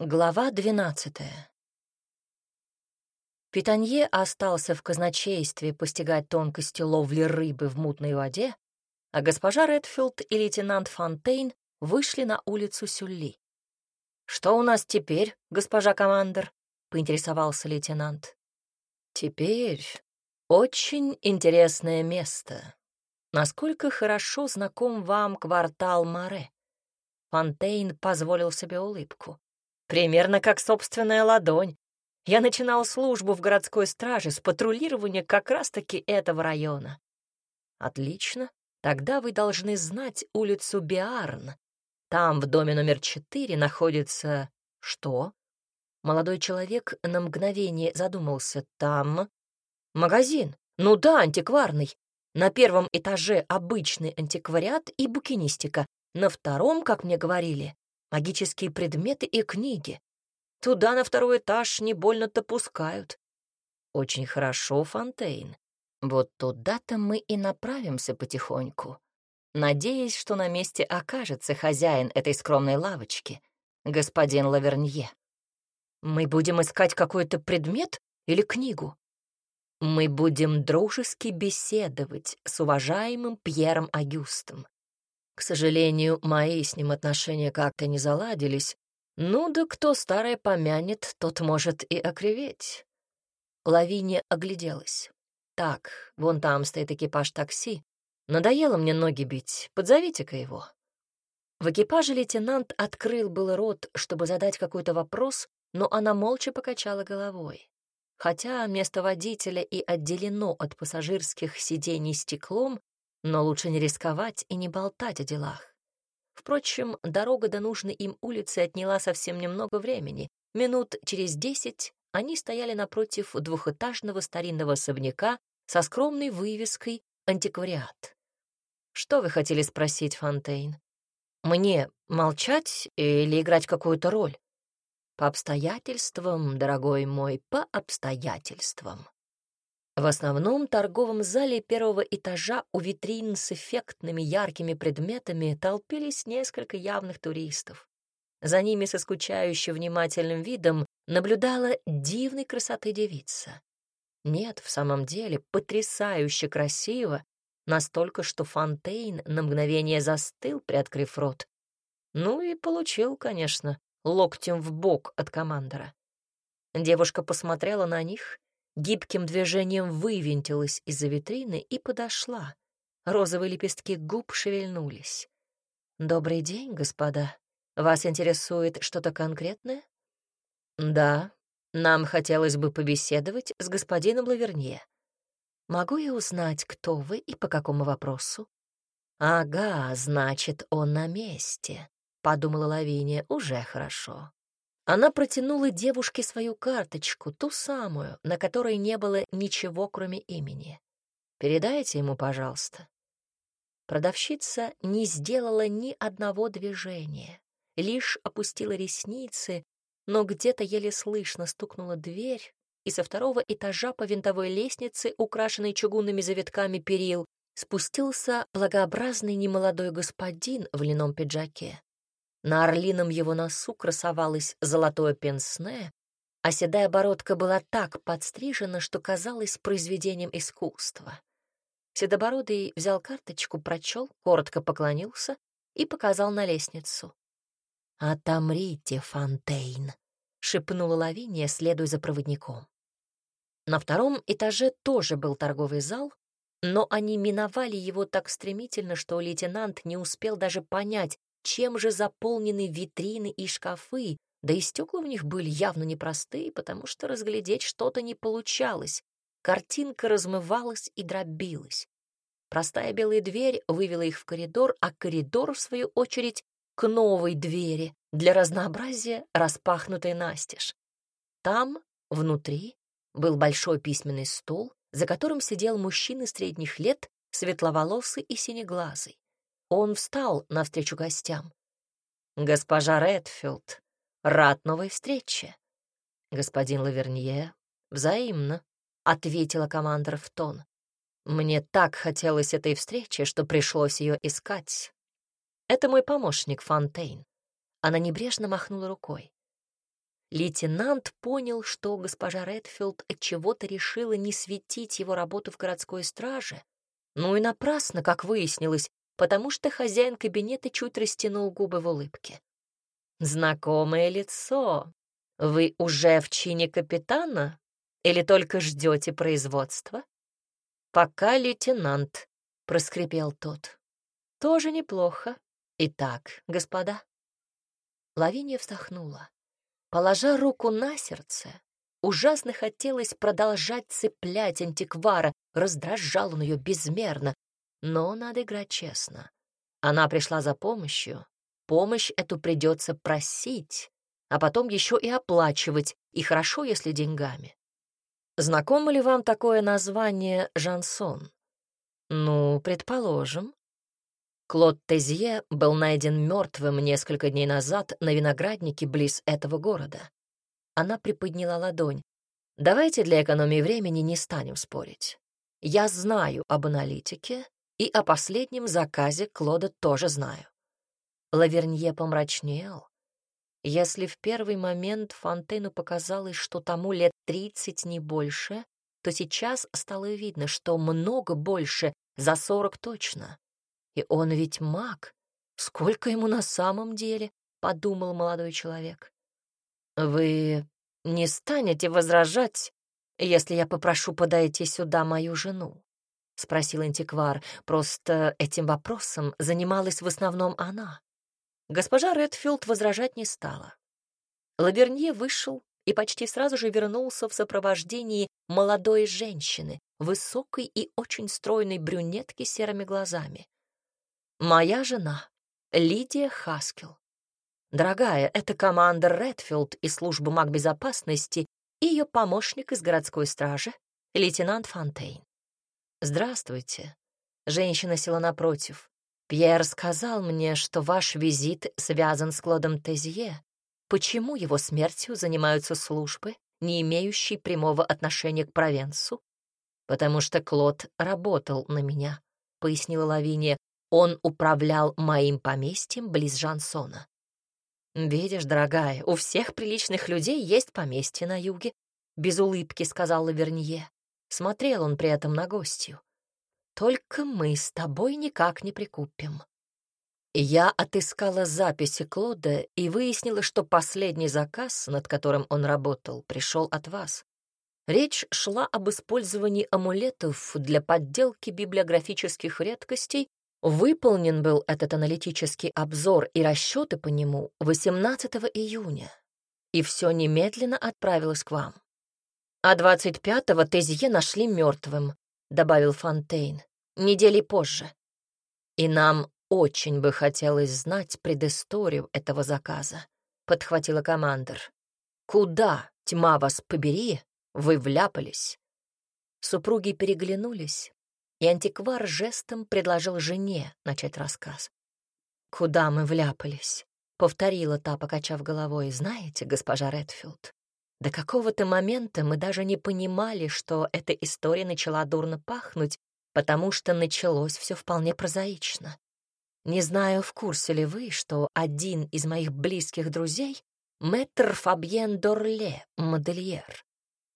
Глава двенадцатая. Питанье остался в казначействе постигать тонкости ловли рыбы в мутной воде, а госпожа Редфилд и лейтенант Фонтейн вышли на улицу Сюлли. «Что у нас теперь, госпожа командор?» — поинтересовался лейтенант. «Теперь очень интересное место. Насколько хорошо знаком вам квартал Море?» Фонтейн позволил себе улыбку. Примерно как собственная ладонь. Я начинал службу в городской страже с патрулирования как раз-таки этого района. Отлично. Тогда вы должны знать улицу Биарн. Там, в доме номер четыре, находится... Что? Молодой человек на мгновение задумался. Там... Магазин. Ну да, антикварный. На первом этаже обычный антиквариат и букинистика. На втором, как мне говорили, магические предметы и книги. Туда на второй этаж не больно-то пускают. Очень хорошо, Фонтейн. Вот туда-то мы и направимся потихоньку, надеясь, что на месте окажется хозяин этой скромной лавочки, господин Лавернье. Мы будем искать какой-то предмет или книгу? Мы будем дружески беседовать с уважаемым Пьером Агюстом. К сожалению, мои с ним отношения как-то не заладились. Ну да кто старое помянет, тот может и окреветь. Лавиния огляделась. Так, вон там стоит экипаж такси. Надоело мне ноги бить, подзовите-ка его. В экипаже лейтенант открыл был рот, чтобы задать какой-то вопрос, но она молча покачала головой. Хотя место водителя и отделено от пассажирских сидений стеклом, но лучше не рисковать и не болтать о делах. Впрочем, дорога до нужной им улицы отняла совсем немного времени. Минут через десять они стояли напротив двухэтажного старинного особняка со скромной вывеской «Антиквариат». «Что вы хотели спросить, Фонтейн? Мне молчать или играть какую-то роль?» «По обстоятельствам, дорогой мой, по обстоятельствам», в основном торговом зале первого этажа у витрин с эффектными яркими предметами толпились несколько явных туристов. За ними со скучающим внимательным видом наблюдала дивной красоты девица. Нет, в самом деле, потрясающе красиво, настолько, что Фонтейн на мгновение застыл, приоткрыв рот. Ну и получил, конечно, локтем в бок от командора. Девушка посмотрела на них гибким движением вывинтилась из-за витрины и подошла. Розовые лепестки губ шевельнулись. «Добрый день, господа. Вас интересует что-то конкретное?» «Да, нам хотелось бы побеседовать с господином Лавернье. Могу я узнать, кто вы и по какому вопросу?» «Ага, значит, он на месте», — подумала Лавиния, — «уже хорошо». Она протянула девушке свою карточку, ту самую, на которой не было ничего, кроме имени. «Передайте ему, пожалуйста». Продавщица не сделала ни одного движения, лишь опустила ресницы, но где-то еле слышно стукнула дверь, и со второго этажа по винтовой лестнице, украшенной чугунными завитками перил, спустился благообразный немолодой господин в льняном пиджаке. На орлином его носу красовалось золотое пенсне, а седая бородка была так подстрижена, что казалась произведением искусства. Седобородый взял карточку, прочел, коротко поклонился и показал на лестницу. «Отомрите, Фонтейн», — шепнула Лавиния, следуя за проводником. На втором этаже тоже был торговый зал, но они миновали его так стремительно, что лейтенант не успел даже понять, чем же заполнены витрины и шкафы, да и стекла в них были явно непростые, потому что разглядеть что-то не получалось. Картинка размывалась и дробилась. Простая белая дверь вывела их в коридор, а коридор, в свою очередь, к новой двери, для разнообразия распахнутой настежь. Там, внутри, был большой письменный стол, за которым сидел мужчина средних лет, светловолосый и синеглазый. Он встал навстречу гостям. «Госпожа Редфилд, рад новой встрече». «Господин Лавернье, взаимно», — ответила командор в тон. «Мне так хотелось этой встречи, что пришлось ее искать. Это мой помощник Фонтейн». Она небрежно махнула рукой. лейтенант понял, что госпожа Редфилд от чего-то решила не светить его работу в городской страже. Ну и напрасно, как выяснилось, потому что хозяин кабинета чуть растянул губы в улыбке. «Знакомое лицо. Вы уже в чине капитана или только ждете производства?» «Пока лейтенант», — проскрипел тот. «Тоже неплохо. Итак, господа». Лавиния вздохнула. Положа руку на сердце, ужасно хотелось продолжать цеплять антиквара, раздражал он ее безмерно, но надо играть честно. Она пришла за помощью, помощь эту придется просить, а потом еще и оплачивать, и хорошо, если деньгами. Знакомо ли вам такое название «Жансон»? Ну, предположим. Клод Тезье был найден мертвым несколько дней назад на винограднике близ этого города. Она приподняла ладонь. Давайте для экономии времени не станем спорить. Я знаю об аналитике, и о последнем заказе Клода тоже знаю. Лавернье помрачнел. Если в первый момент Фонтейну показалось, что тому лет тридцать не больше, то сейчас стало видно, что много больше, за сорок точно. И он ведь маг. Сколько ему на самом деле? Подумал молодой человек. Вы не станете возражать, если я попрошу подойти сюда мою жену? Спросил антиквар. Просто этим вопросом занималась в основном она. Госпожа Редфилд возражать не стала. Лавернье вышел и почти сразу же вернулся в сопровождении молодой женщины, высокой и очень стройной брюнетки с серыми глазами. Моя жена, Лидия Хаскел. Дорогая, это командор Редфилд из службы магбезопасности и ее помощник из городской стражи, лейтенант Фонтейн. Здравствуйте. Женщина села напротив. Пьер сказал мне, что ваш визит связан с Клодом Тезье. Почему его смертью занимаются службы, не имеющие прямого отношения к Провенсу? Потому что Клод работал на меня, пояснила Лавиния. Он управлял моим поместьем близ Жансона. «Видишь, дорогая, у всех приличных людей есть поместье на юге», — без улыбки сказал Лавернье. Смотрел он при этом на гостью. «Только мы с тобой никак не прикупим». Я отыскала записи Клода и выяснила, что последний заказ, над которым он работал, пришел от вас. Речь шла об использовании амулетов для подделки библиографических редкостей Выполнен был этот аналитический обзор и расчеты по нему 18 июня, и все немедленно отправилось к вам. А 25-го Тезье нашли мертвым, добавил Фонтейн, недели позже. И нам очень бы хотелось знать предысторию этого заказа, подхватила командир. Куда, тьма вас побери, вы вляпались? Супруги переглянулись, и антиквар жестом предложил жене начать рассказ. «Куда мы вляпались?» — повторила та, покачав головой. «Знаете, госпожа Редфилд, до какого-то момента мы даже не понимали, что эта история начала дурно пахнуть, потому что началось все вполне прозаично. Не знаю, в курсе ли вы, что один из моих близких друзей — мэтр Фабьен Дорле, модельер.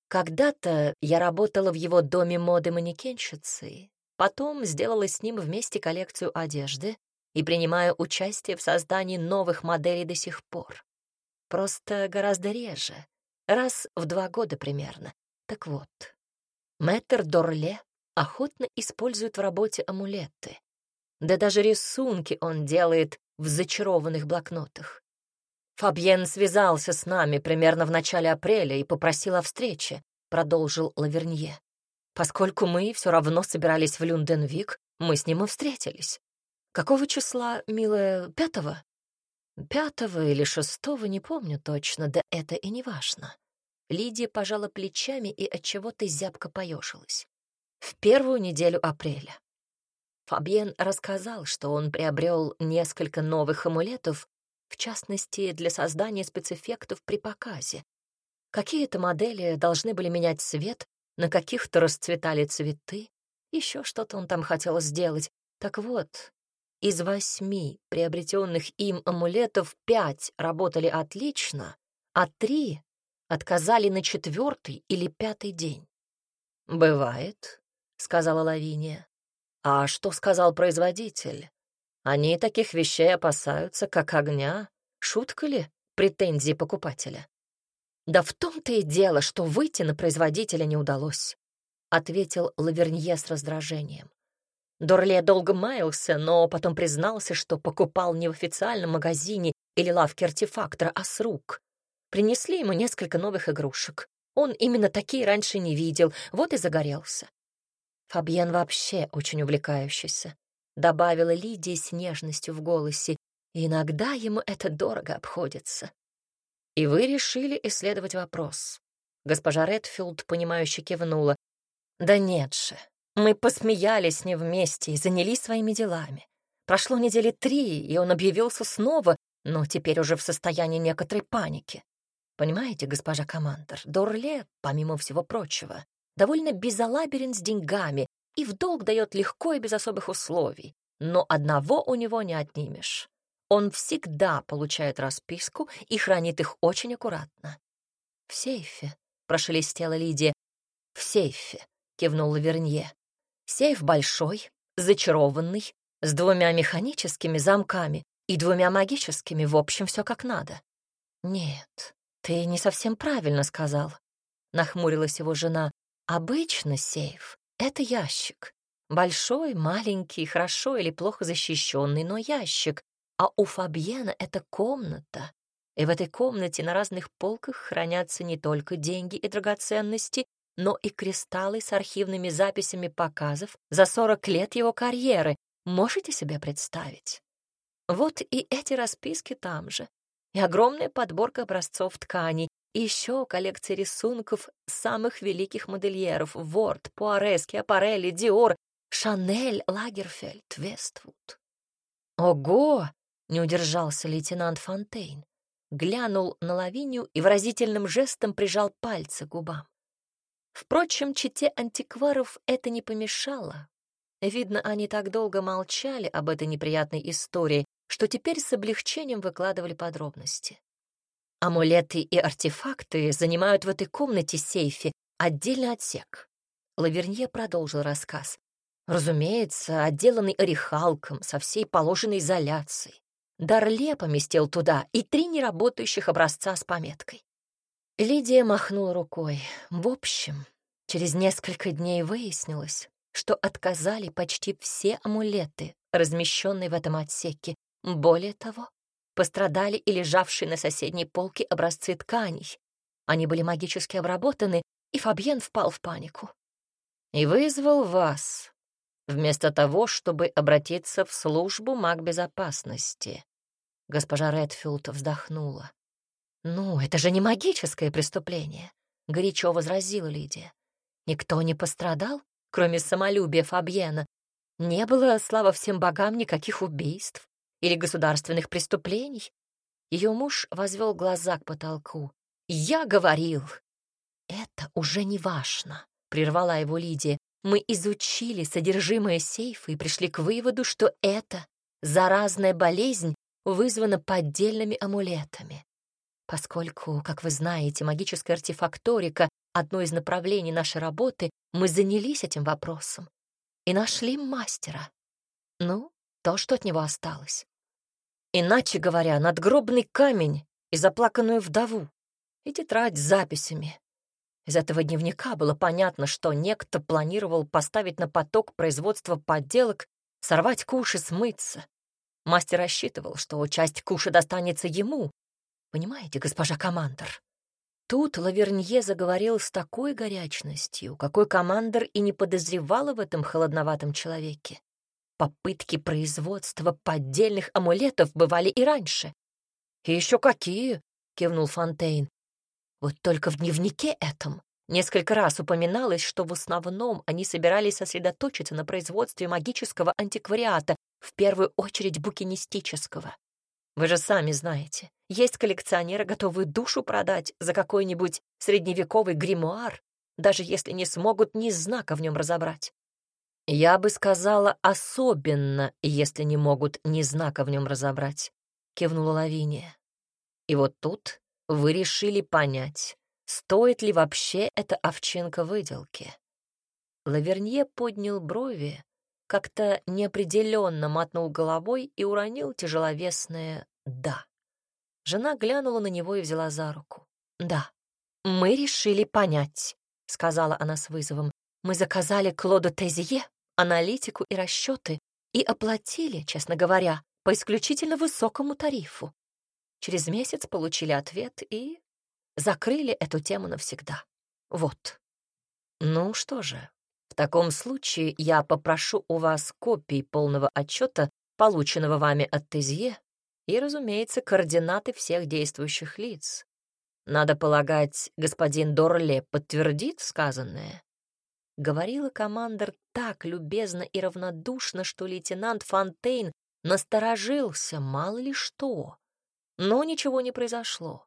Когда-то я работала в его доме моды манекенщицы, потом сделала с ним вместе коллекцию одежды и принимаю участие в создании новых моделей до сих пор. Просто гораздо реже, раз в два года примерно. Так вот, мэтр Дорле охотно использует в работе амулеты. Да даже рисунки он делает в зачарованных блокнотах. «Фабьен связался с нами примерно в начале апреля и попросил о встрече», — продолжил Лавернье. «Поскольку мы все равно собирались в Люнденвик, мы с ним и встретились. Какого числа, милая, пятого?» «Пятого или шестого, не помню точно, да это и не важно». Лидия пожала плечами и от чего то зябко поежилась. В первую неделю апреля. Фабьен рассказал, что он приобрел несколько новых амулетов в частности, для создания спецэффектов при показе. Какие-то модели должны были менять цвет, на каких-то расцветали цветы, еще что-то он там хотел сделать. Так вот, из восьми приобретенных им амулетов пять работали отлично, а три отказали на четвертый или пятый день. «Бывает», — сказала Лавиния. «А что сказал производитель? Они таких вещей опасаются, как огня. Шутка ли претензии покупателя?» «Да в том-то и дело, что выйти на производителя не удалось», — ответил Лавернье с раздражением. Дорле долго маялся, но потом признался, что покупал не в официальном магазине или лавке артефактора, а с рук. Принесли ему несколько новых игрушек. Он именно такие раньше не видел, вот и загорелся. Фабьен вообще очень увлекающийся, добавила Лидия с нежностью в голосе, иногда ему это дорого обходится. И вы решили исследовать вопрос. Госпожа Редфилд, понимающе кивнула. Да нет же, мы посмеялись с ним вместе и занялись своими делами. Прошло недели три, и он объявился снова, но теперь уже в состоянии некоторой паники. Понимаете, госпожа командор, Дорле, помимо всего прочего, довольно безалаберен с деньгами и в долг дает легко и без особых условий. Но одного у него не отнимешь. Он всегда получает расписку и хранит их очень аккуратно. «В сейфе», — прошелестела Лидия. «В сейфе», — кивнул Лавернье. Сейф большой, зачарованный, с двумя механическими замками и двумя магическими, в общем, все как надо. Нет, ты не совсем правильно сказал, нахмурилась его жена. Обычно сейф — это ящик. Большой, маленький, хорошо или плохо защищенный, но ящик. А у Фабьена это комната. И в этой комнате на разных полках хранятся не только деньги и драгоценности, но и кристаллы с архивными записями показов за 40 лет его карьеры. Можете себе представить? Вот и эти расписки там же. И огромная подборка образцов тканей, и еще коллекция рисунков самых великих модельеров — Ворд, Пуаре, Скиапарелли, Диор, Шанель, Лагерфельд, Вествуд. «Ого!» — не удержался лейтенант Фонтейн. Глянул на Лавинию и выразительным жестом прижал пальцы к губам. Впрочем, чите антикваров это не помешало. Видно, они так долго молчали об этой неприятной истории, что теперь с облегчением выкладывали подробности. Амулеты и артефакты занимают в этой комнате сейфе отдельный отсек. Лавернье продолжил рассказ. Разумеется, отделанный орехалком со всей положенной изоляцией. Дарле поместил туда и три неработающих образца с пометкой. Лидия махнула рукой. В общем, через несколько дней выяснилось, что отказали почти все амулеты, размещенные в этом отсеке. Более того, пострадали и лежавшие на соседней полке образцы тканей. Они были магически обработаны, и Фабьен впал в панику. И вызвал вас, вместо того, чтобы обратиться в службу магбезопасности. Госпожа Редфилд вздохнула. «Ну, это же не магическое преступление», — горячо возразила Лидия. «Никто не пострадал, кроме самолюбия Фабьена. Не было, слава всем богам, никаких убийств или государственных преступлений». Ее муж возвел глаза к потолку. «Я говорил!» «Это уже не важно», — прервала его Лидия. «Мы изучили содержимое сейфа и пришли к выводу, что это заразная болезнь вызвана поддельными амулетами. Поскольку, как вы знаете, магическая артефакторика — одно из направлений нашей работы, мы занялись этим вопросом и нашли мастера. Ну, то, что от него осталось. Иначе говоря, надгробный камень и заплаканную вдову, и тетрадь с записями. Из этого дневника было понятно, что некто планировал поставить на поток производства подделок, сорвать куш и смыться. Мастер рассчитывал, что часть куша достанется ему, Понимаете, госпожа командор? Тут Лавернье заговорил с такой горячностью, какой командор и не подозревала в этом холодноватом человеке. Попытки производства поддельных амулетов бывали и раньше. «И еще какие!» — кивнул Фонтейн. «Вот только в дневнике этом несколько раз упоминалось, что в основном они собирались сосредоточиться на производстве магического антиквариата, в первую очередь букинистического. Вы же сами знаете, есть коллекционеры, готовые душу продать за какой-нибудь средневековый гримуар, даже если не смогут ни знака в нем разобрать. Я бы сказала, особенно, если не могут ни знака в нем разобрать, кивнула Лавиния. И вот тут вы решили понять, стоит ли вообще эта овчинка выделки. Лавернье поднял брови, как-то неопределенно мотнул головой и уронил тяжеловесное «да». Жена глянула на него и взяла за руку. «Да, мы решили понять», — сказала она с вызовом. «Мы заказали Клоду Тезье аналитику и расчеты и оплатили, честно говоря, по исключительно высокому тарифу. Через месяц получили ответ и закрыли эту тему навсегда. Вот. Ну что же, в таком случае я попрошу у вас копии полного отчета, полученного вами от Тезье, и, разумеется, координаты всех действующих лиц. Надо полагать, господин Дорле подтвердит сказанное. Говорила командор так любезно и равнодушно, что лейтенант Фонтейн насторожился, мало ли что. Но ничего не произошло.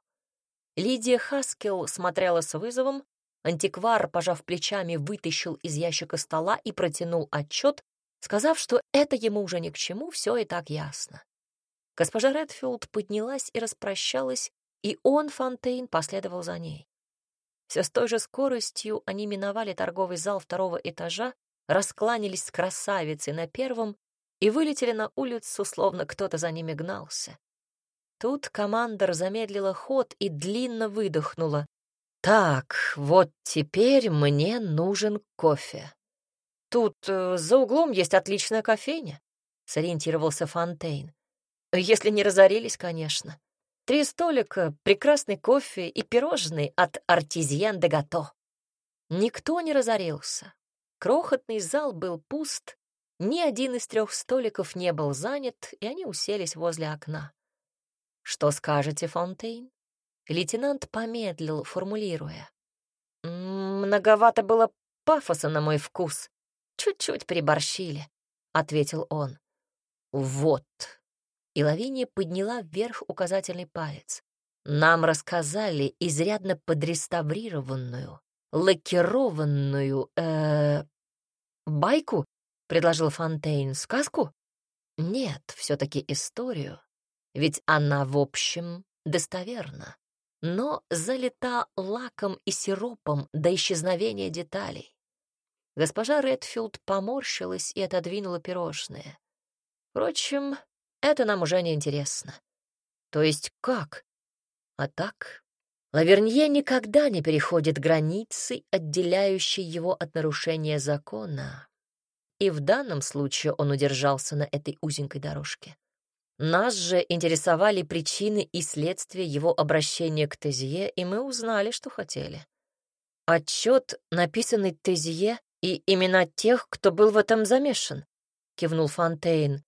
Лидия Хаскел смотрела с вызовом, антиквар, пожав плечами, вытащил из ящика стола и протянул отчет, сказав, что это ему уже ни к чему, все и так ясно. Госпожа Редфилд поднялась и распрощалась, и он, Фонтейн, последовал за ней. Все с той же скоростью они миновали торговый зал второго этажа, раскланялись с красавицей на первом и вылетели на улицу, словно кто-то за ними гнался. Тут командор замедлила ход и длинно выдохнула. «Так, вот теперь мне нужен кофе. Тут э, за углом есть отличная кофейня», — сориентировался Фонтейн. «Если не разорились, конечно. Три столика, прекрасный кофе и пирожные от «Артизьян де Гато». Никто не разорился. Крохотный зал был пуст, ни один из трех столиков не был занят, и они уселись возле окна. «Что скажете, Фонтейн?» Лейтенант помедлил, формулируя. «Многовато было пафоса на мой вкус. Чуть-чуть приборщили», — ответил он. «Вот», и Лавиния подняла вверх указательный палец. Нам рассказали изрядно подреставрированную, лакированную, э, байку, предложил Фонтейн. Сказку? Нет, все-таки историю. Ведь она, в общем, достоверна, но залита лаком и сиропом до исчезновения деталей. Госпожа Редфилд поморщилась и отодвинула пирожное. Впрочем, это нам уже не интересно. То есть как? А так, Лавернье никогда не переходит границы, отделяющей его от нарушения закона. И в данном случае он удержался на этой узенькой дорожке. Нас же интересовали причины и следствия его обращения к Тезье, и мы узнали, что хотели. Отчет, написанный Тезье, и имена тех, кто был в этом замешан, кивнул Фонтейн.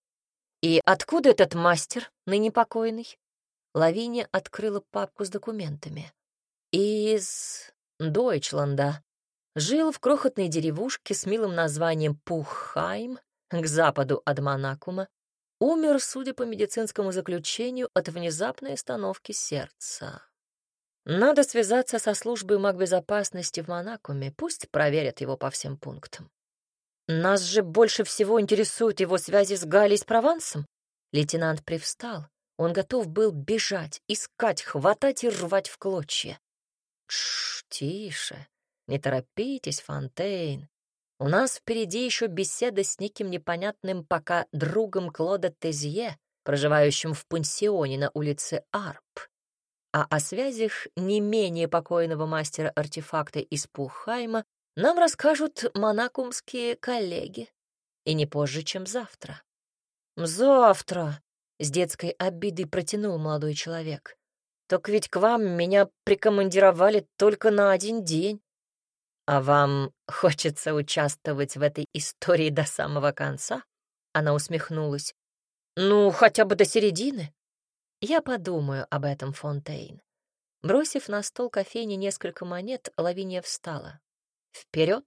«И откуда этот мастер, ныне покойный?» Лавиния открыла папку с документами. «Из Дойчланда. Жил в крохотной деревушке с милым названием Пуххайм, к западу от Монакума. Умер, судя по медицинскому заключению, от внезапной остановки сердца. Надо связаться со службой магбезопасности в Монакуме, пусть проверят его по всем пунктам. Нас же больше всего интересуют его связи с Галей с Провансом. Лейтенант привстал. Он готов был бежать, искать, хватать и рвать в клочья. Тш, тише. Не торопитесь, Фонтейн. У нас впереди еще беседа с неким непонятным пока другом Клода Тезье, проживающим в пансионе на улице Арп. А о связях не менее покойного мастера артефакта из Пухайма нам расскажут монакумские коллеги. И не позже, чем завтра. Завтра, с детской обидой протянул молодой человек. Так ведь к вам меня прикомандировали только на один день. А вам хочется участвовать в этой истории до самого конца? Она усмехнулась. Ну, хотя бы до середины. Я подумаю об этом, Фонтейн. Бросив на стол кофейни несколько монет, Лавиния встала. Вперед!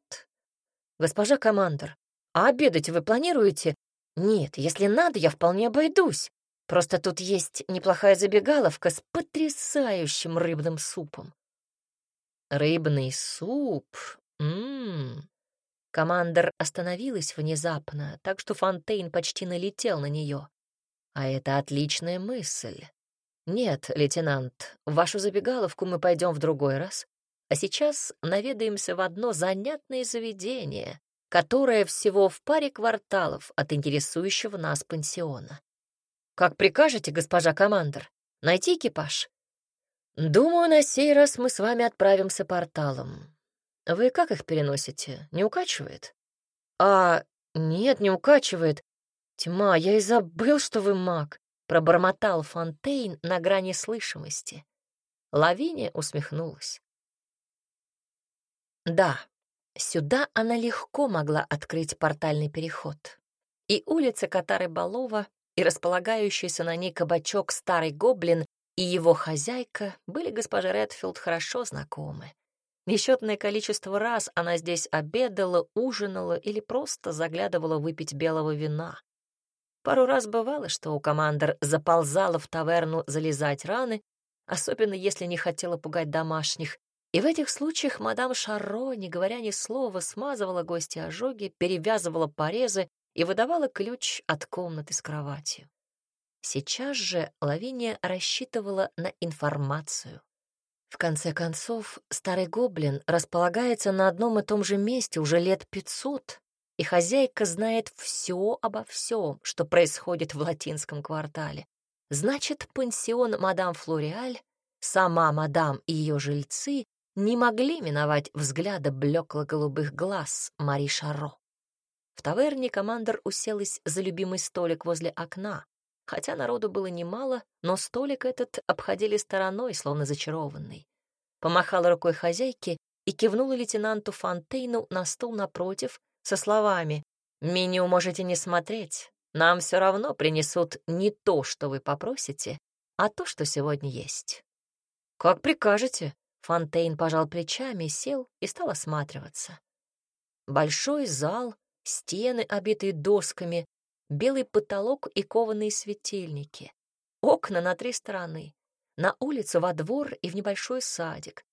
Госпожа командор, а обедать вы планируете? Нет, если надо, я вполне обойдусь. Просто тут есть неплохая забегаловка с потрясающим рыбным супом. Рыбный суп? Ммм. Командор остановилась внезапно, так что Фонтейн почти налетел на нее. А это отличная мысль. Нет, лейтенант, в вашу забегаловку мы пойдем в другой раз. А сейчас наведаемся в одно занятное заведение, которое всего в паре кварталов от интересующего нас пансиона. Как прикажете, госпожа командор, найти экипаж? Думаю, на сей раз мы с вами отправимся порталом. Вы как их переносите? Не укачивает? А, нет, не укачивает. Тьма, я и забыл, что вы маг, пробормотал Фонтейн на грани слышимости. Лавиния усмехнулась. Да, сюда она легко могла открыть портальный переход. И улица Катары-Балова, и располагающийся на ней кабачок «Старый гоблин» и его хозяйка были госпоже Редфилд хорошо знакомы. Несчетное количество раз она здесь обедала, ужинала или просто заглядывала выпить белого вина. Пару раз бывало, что у командор заползала в таверну залезать раны, особенно если не хотела пугать домашних, и в этих случаях мадам Шарро, не говоря ни слова, смазывала гости ожоги, перевязывала порезы и выдавала ключ от комнаты с кроватью. Сейчас же Лавиния рассчитывала на информацию. В конце концов, старый гоблин располагается на одном и том же месте уже лет пятьсот, и хозяйка знает все обо всем, что происходит в латинском квартале. Значит, пансион мадам Флориаль, сама мадам и ее жильцы не могли миновать взгляда блекло-голубых глаз Мари Шаро. В таверне командор уселась за любимый столик возле окна, Хотя народу было немало, но столик этот обходили стороной, словно зачарованный. Помахала рукой хозяйке и кивнула лейтенанту Фонтейну на стул напротив со словами «Меню можете не смотреть, нам все равно принесут не то, что вы попросите, а то, что сегодня есть». «Как прикажете», — Фонтейн пожал плечами, сел и стал осматриваться. Большой зал, стены, обитые досками, белый потолок и кованые светильники, окна на три стороны, на улицу, во двор и в небольшой садик.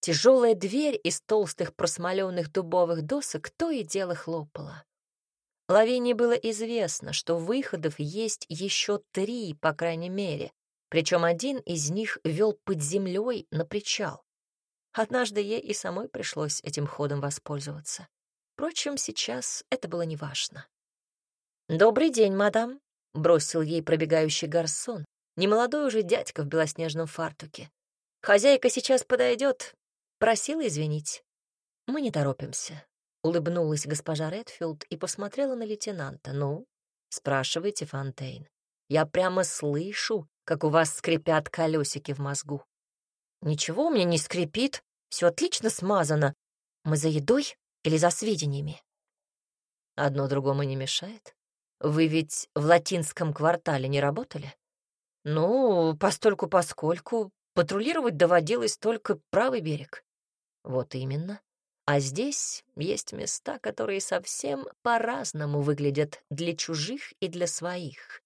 Тяжелая дверь из толстых просмоленных дубовых досок то и дело хлопала. Лавине было известно, что выходов есть еще три, по крайней мере, причем один из них вел под землей на причал. Однажды ей и самой пришлось этим ходом воспользоваться. Впрочем, сейчас это было неважно. «Добрый день, мадам», — бросил ей пробегающий гарсон, немолодой уже дядька в белоснежном фартуке. «Хозяйка сейчас подойдет. Просила извинить». «Мы не торопимся», — улыбнулась госпожа Редфилд и посмотрела на лейтенанта. «Ну, спрашивайте, Фонтейн. Я прямо слышу, как у вас скрипят колесики в мозгу». «Ничего у меня не скрипит, все отлично смазано. Мы за едой или за сведениями?» «Одно другому не мешает?» Вы ведь в латинском квартале не работали? Ну, постольку-поскольку патрулировать доводилось только правый берег. Вот именно. А здесь есть места, которые совсем по-разному выглядят для чужих и для своих.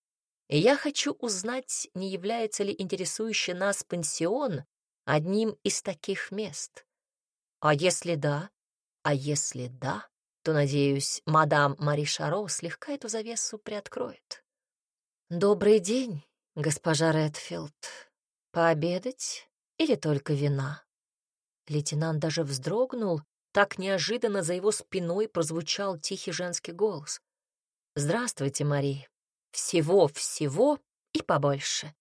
И я хочу узнать, не является ли интересующий нас пансион одним из таких мест. А если да? А если да? то, надеюсь, мадам Мари Шаро слегка эту завесу приоткроет. «Добрый день, госпожа Редфилд. Пообедать или только вина?» Лейтенант даже вздрогнул, так неожиданно за его спиной прозвучал тихий женский голос. «Здравствуйте, Мари. Всего-всего и побольше.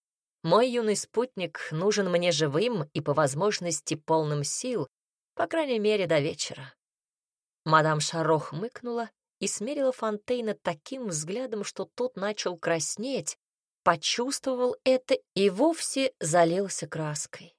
Мой юный спутник нужен мне живым и, по возможности, полным сил, по крайней мере, до вечера. Мадам Шаро хмыкнула и смерила Фонтейна таким взглядом, что тот начал краснеть, почувствовал это и вовсе залился краской.